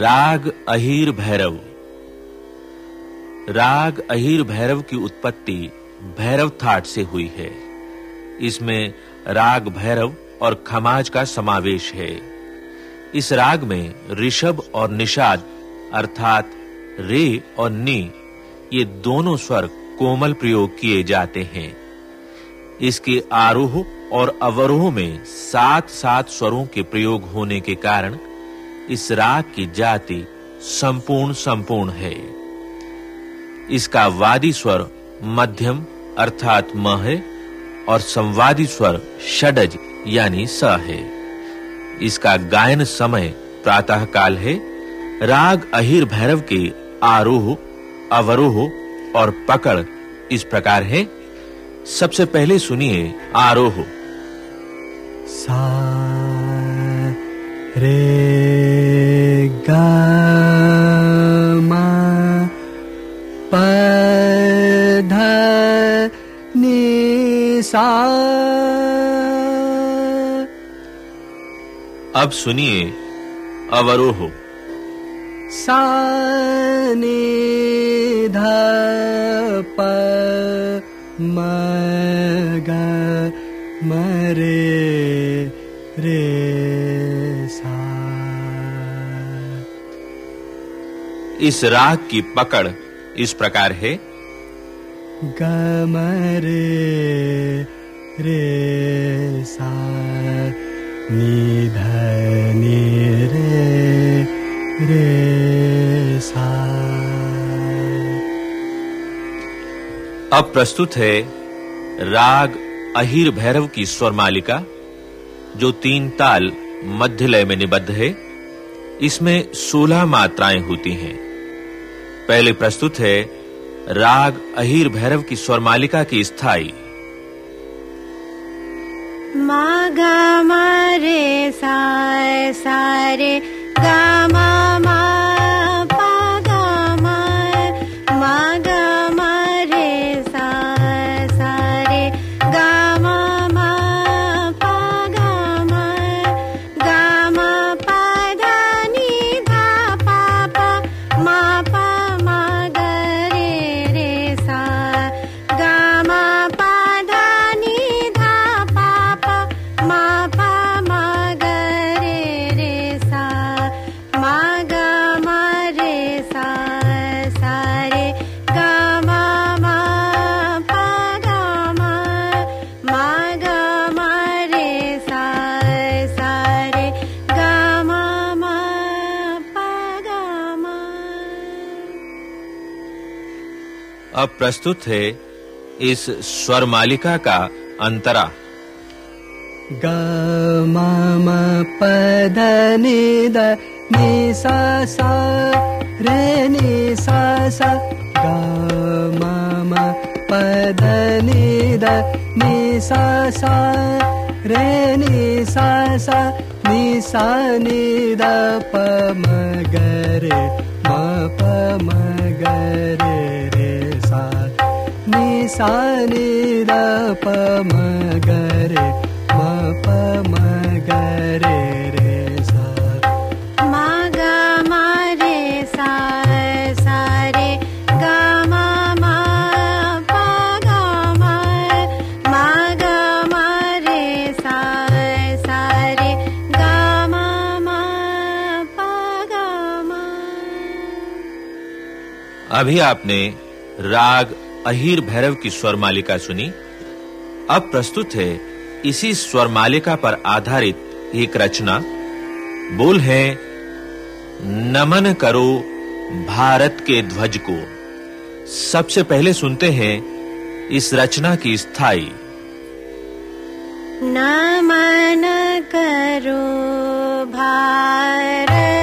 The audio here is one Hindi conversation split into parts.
राग अहीर भैरव। राग अहीर भैरव की उत्पत्ति भैरव थाट से हुई है। इसमें राग भैरव और खमाज का समावेश है। इस राग में ऋषभ और निषाद अर्थात रे और नी, ये दोनों स्वर कोमल प्रयोग किए जाते हैं। इसके आरोह और अवरोह में सात सात स्वरों के प्रयोग होने के कारण इस राग की जाति संपूर्ण संपूर्ण है। इसका वादी स्वर मध्यम अर्थात म है और संवादी स्वर षडज यानी स है। इसका गायन समय प्रातः काल है। राग अहिर भैरव के आरोह, अवरोह और पकड़ इस प्रकार है। सबसे पहले सुनिए आरोह। सा, रे सा अब सुनिए अवरोह। सा नि ध प म ग म रे रे सा इस राग की पकड़ इस प्रकार है। ग म रे सा नि नि रे रे सा अब प्रस्तुत है राग अहिर भैरव की स्वर मालिका, जो तीन ताल मध्य लय में निबद्ध है। इसमें 16 मात्राएँ होती हैं। पहले प्रस्तुत है राग अहीर भैरव की स्वर मालिका की स्थायी मा गा मा रे सा सा रे गा मा अब प्रस्तुत है इस स्वर मालिका का अंतरा। ग म म प ध नि द नि सा सा रे नि सा सा। ग म म प ध नि द नि सा सा रे नि सा सा। नि सा नि द प म ग रे म प म ग रे। नि सा नि द प म ग रे म प म ग रे रे सा मा गा मा रे सा सा रे गा मा मा पा गा मा मा गा मा रे सा सा रे गा मा मा पा गा मा अभी आपने राग अहीर भैरव की स्वर मालिका सुनी। अब प्रस्तुत है इसी स्वर मालिका पर आधारित एक रचना। बोल है, नमन करो भारत के ध्वज को। सबसे पहले सुनते हैं इस रचना की स्थायी। नमन करो भारत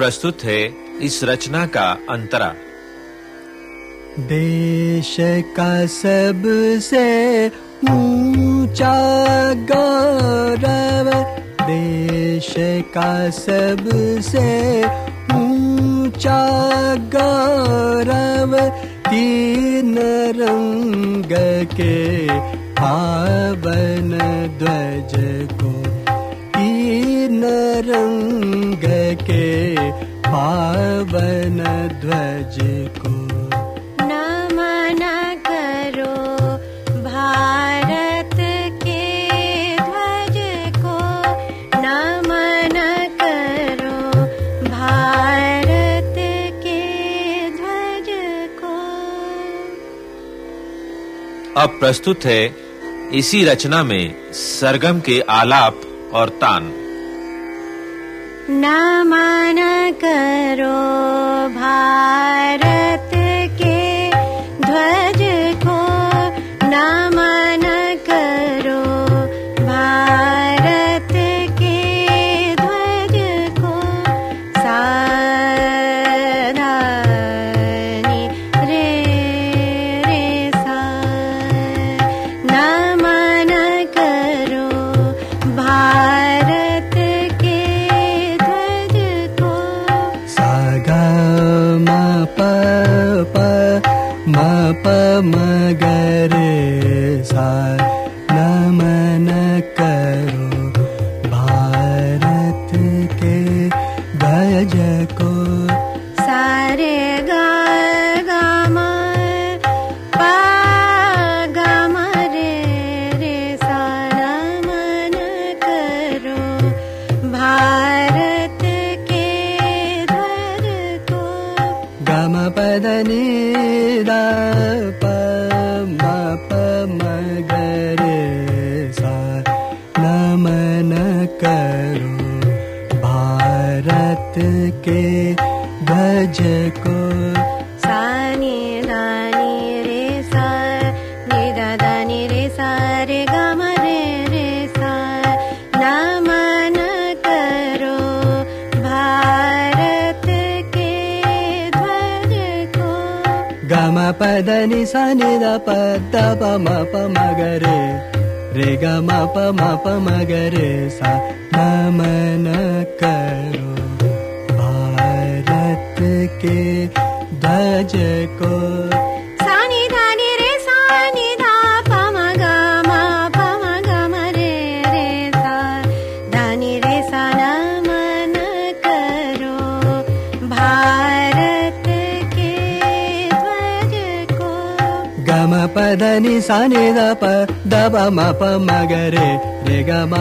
प्रस्तुत है इस रचना का अंतरा। देश का सबसे ऊँचा गौरव, देश का सबसे ऊँचा गौरव, तीन रंग के पावन ध्वज पावन ध्वज को। नमन करो भारत के ध्वज को। नमन करो भारत के ध्वज को। अब प्रस्तुत है इसी रचना में सरगम के आलाप और तान। मनकरो भार करो भारत के ध्वज को। सानी दानी रे सा नि दा दानी रे सा रे गा म रे रे सा नमन करो भारत के ध्वज को। गम पद नि सा नि द प द प म प म ग रे रे ग म प म प म ग रे सा नमन करो। भारत के ध्वज को దని సని దప धनि सा द प మప మప रे ग म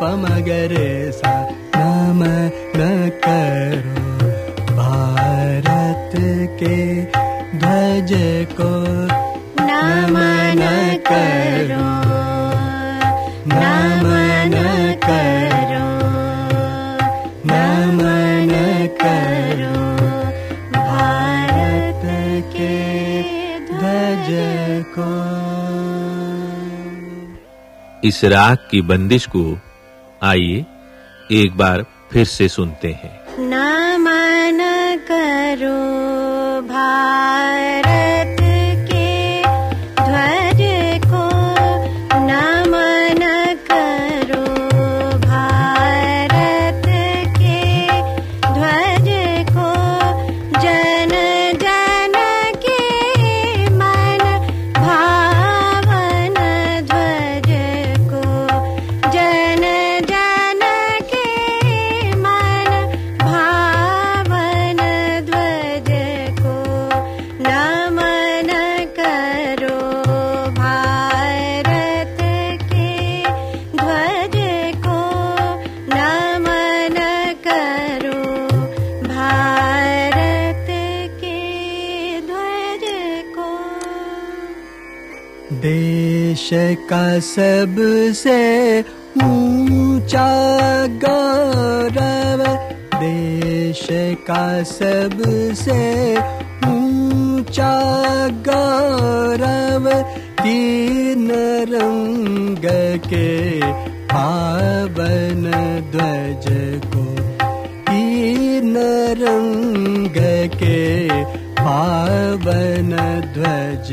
पगरे सा मत के धज को न म इस राग की बंदिश को आइए एक बार फिर से सुनते हैं। ना माना करो। का सबसे ऊंचा गौरव देश का सबसे ऊंचा गौरव तीन रंग के पावन ध्वज को तीन रंग के पावन ध्वज